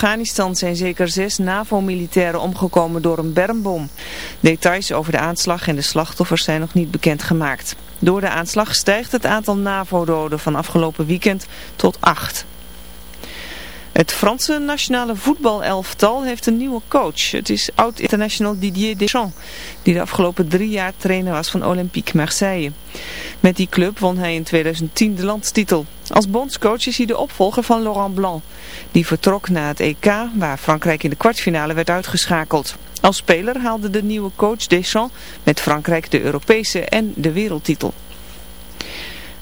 Afghanistan zijn zeker zes NAVO-militairen omgekomen door een bermbom. Details over de aanslag en de slachtoffers zijn nog niet bekendgemaakt. Door de aanslag stijgt het aantal NAVO-doden van afgelopen weekend tot acht. Het Franse nationale voetbalelftal heeft een nieuwe coach. Het is oud-international Didier Deschamps, die de afgelopen drie jaar trainer was van Olympique Marseille. Met die club won hij in 2010 de landstitel. Als bondscoach is hij de opvolger van Laurent Blanc. Die vertrok na het EK, waar Frankrijk in de kwartfinale werd uitgeschakeld. Als speler haalde de nieuwe coach Deschamps met Frankrijk de Europese en de wereldtitel.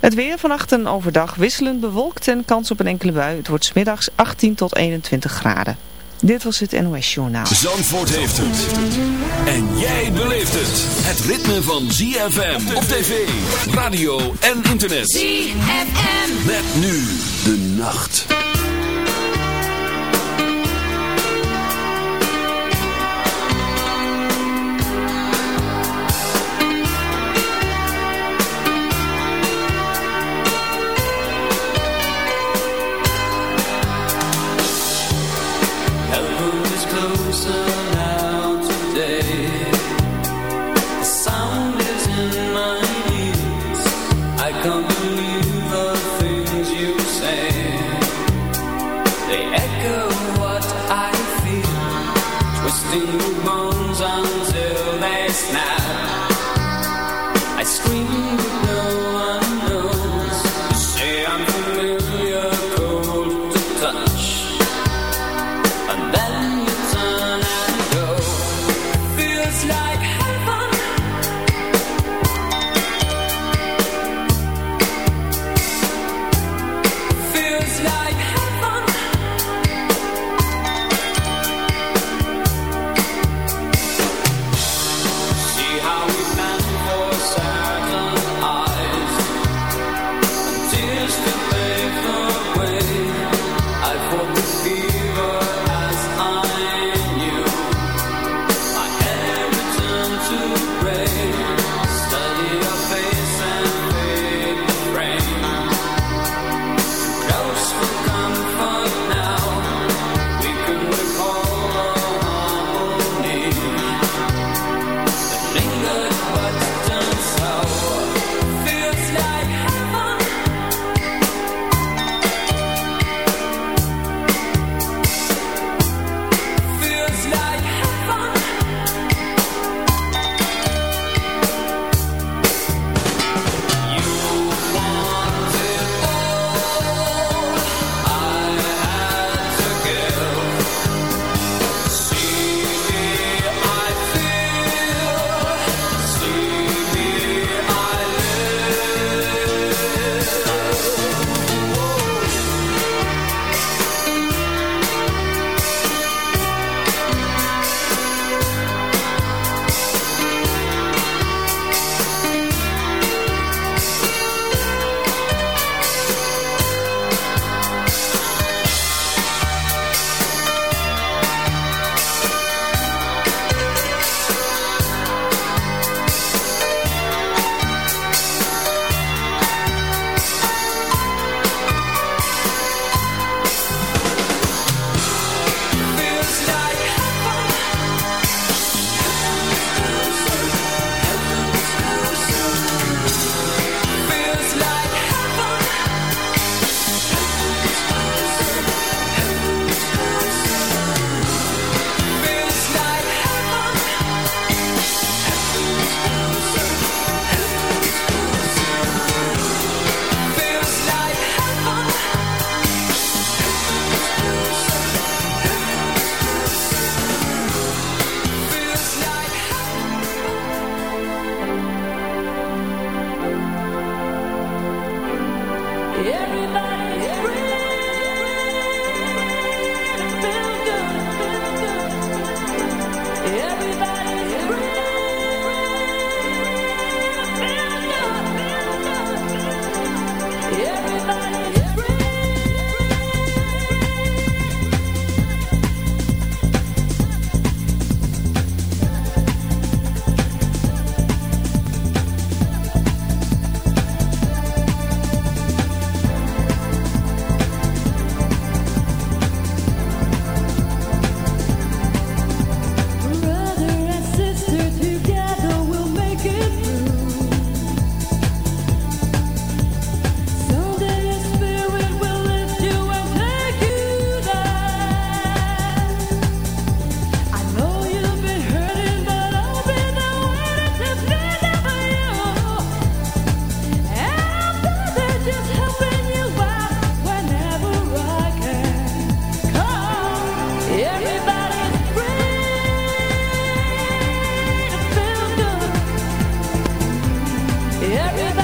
Het weer vannacht en overdag wisselend bewolkt en kans op een enkele bui. Het wordt smiddags 18 tot 21 graden. Dit was het NOS Journaal. Zandvoort heeft het. En jij beleeft het. Het ritme van ZFM op tv, radio en internet. ZFM. Met nu de nacht. closer Everybody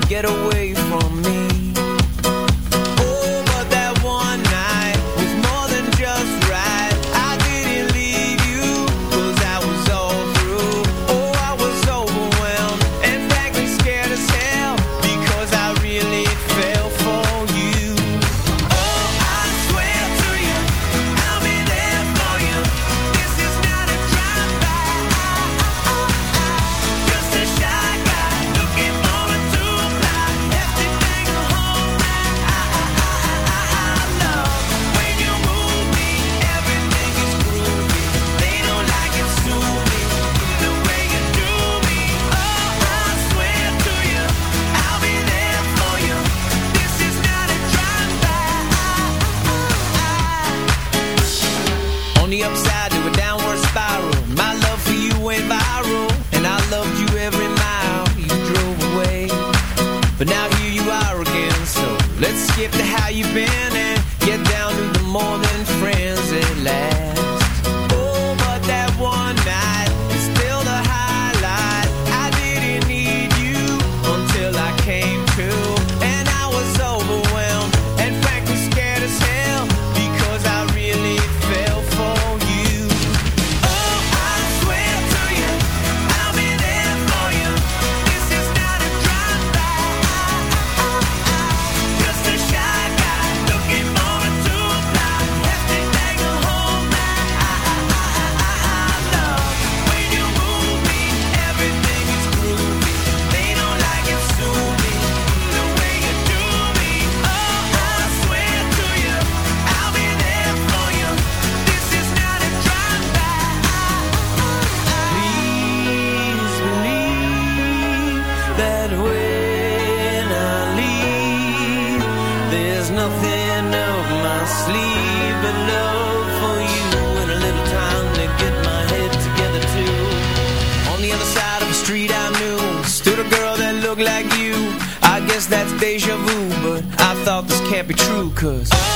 get away cause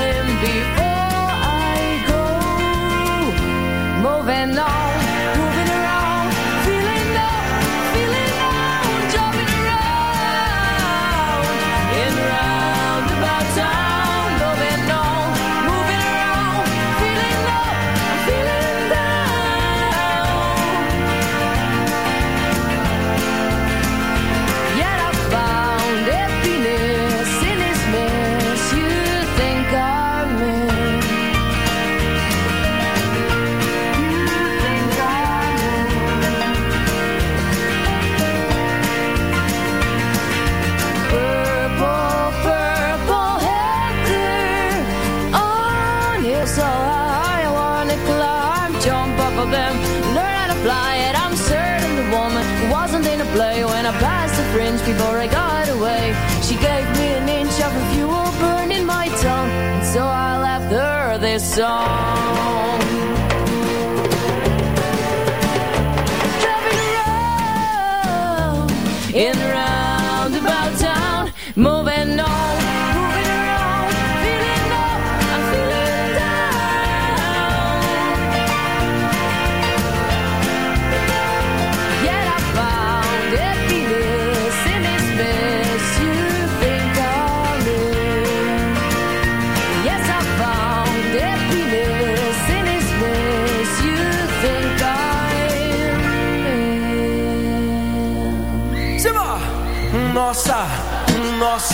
him before I go. Moving on. before I got away. She gave me an inch of fuel burning my tongue, and so I left her this song.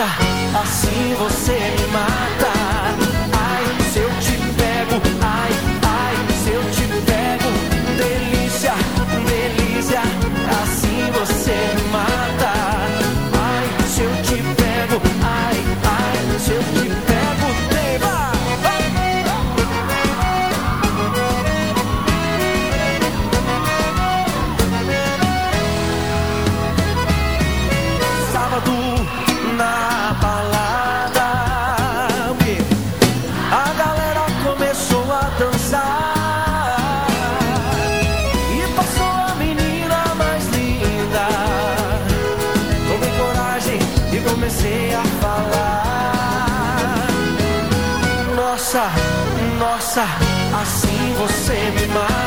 Assim você me mata. in my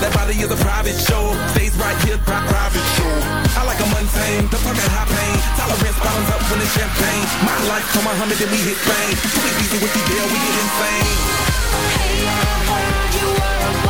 That body is a private show. Stays right here, pri private show. I like a mundane, the fucking high pain. Tolerance bottoms up when it's champagne. My life, come on, hundred, then we hit fame. Pretty easy with the deal, we get insane. Hey, I heard you were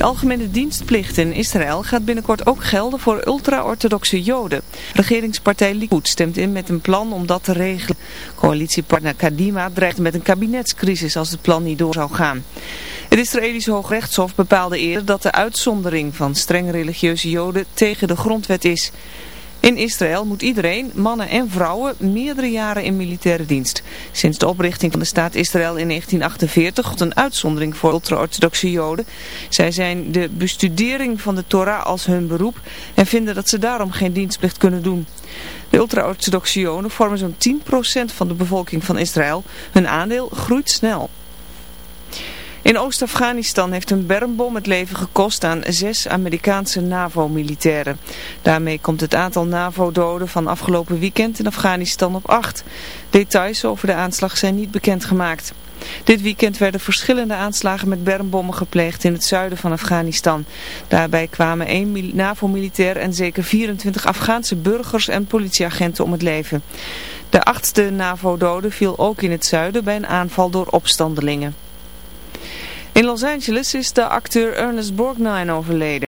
De algemene dienstplicht in Israël gaat binnenkort ook gelden voor ultra-orthodoxe joden. Regeringspartij Likud stemt in met een plan om dat te regelen. Coalitiepartner Kadima dreigt met een kabinetscrisis als het plan niet door zou gaan. Het Israëlische Hoogrechtshof bepaalde eerder dat de uitzondering van streng religieuze joden tegen de grondwet is. In Israël moet iedereen, mannen en vrouwen, meerdere jaren in militaire dienst. Sinds de oprichting van de staat Israël in 1948 een uitzondering voor ultra-orthodoxe joden. Zij zijn de bestudering van de Torah als hun beroep en vinden dat ze daarom geen dienstplicht kunnen doen. De ultra-orthodoxe joden vormen zo'n 10% van de bevolking van Israël. Hun aandeel groeit snel. In Oost-Afghanistan heeft een bermbom het leven gekost aan zes Amerikaanse NAVO-militairen. Daarmee komt het aantal NAVO-doden van afgelopen weekend in Afghanistan op acht. Details over de aanslag zijn niet bekendgemaakt. Dit weekend werden verschillende aanslagen met bermbommen gepleegd in het zuiden van Afghanistan. Daarbij kwamen één NAVO-militair en zeker 24 Afghaanse burgers en politieagenten om het leven. De achtste NAVO-dode viel ook in het zuiden bij een aanval door opstandelingen. In Los Angeles is de acteur Ernest Borgnine overleden.